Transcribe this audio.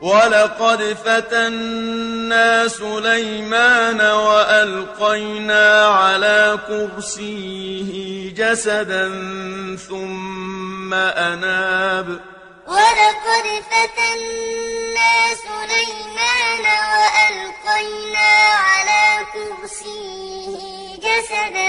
وَلَقَدْ فَتَنَّا سُلَيْمَانَ وَأَلْقَيْنَا عَلَىٰ كُرْسِيِّهِ جَسَدًا ثُمَّ أَنَابَ وَلَقَدْ فَتَنَّا سُلَيْمَانَ وَأَلْقَيْنَا عَلَىٰ كُرْسِيِّهِ جَسَدًا